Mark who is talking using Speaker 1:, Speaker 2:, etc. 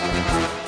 Speaker 1: Bye.